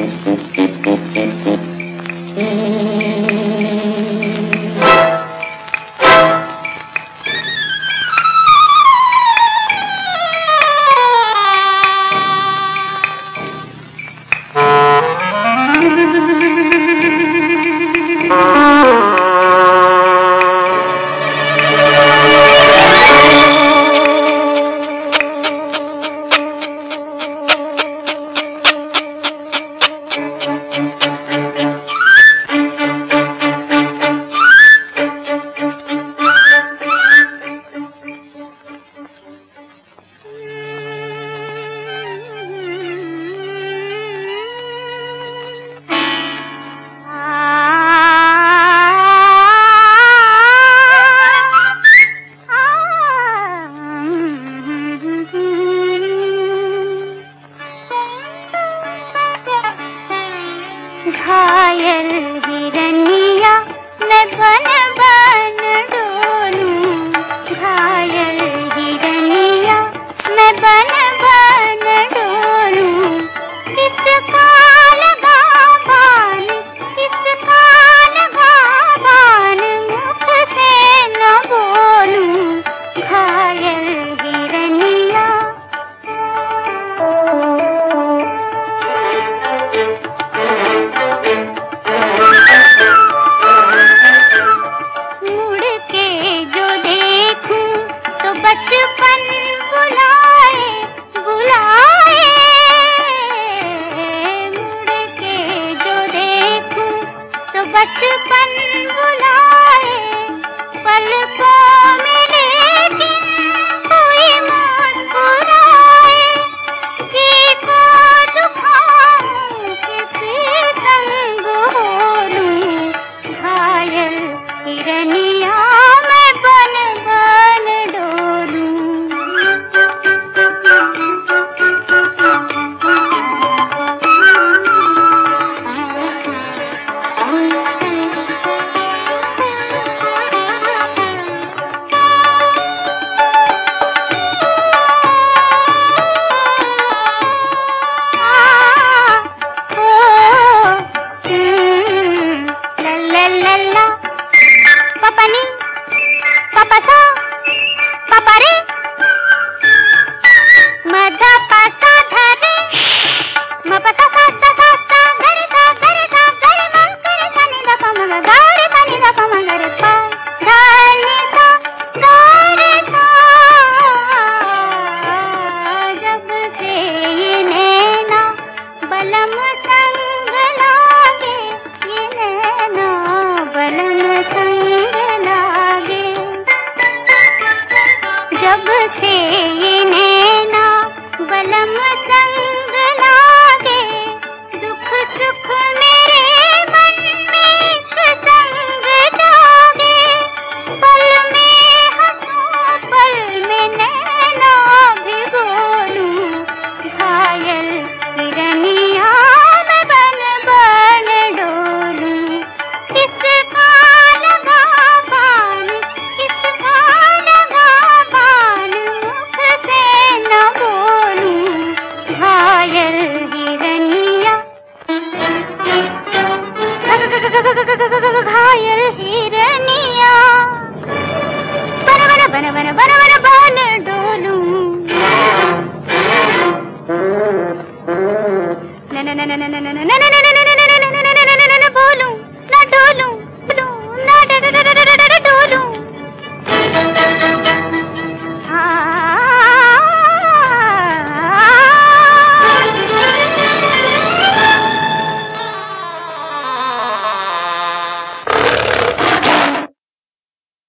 Gracias. papani papasa papare बलमु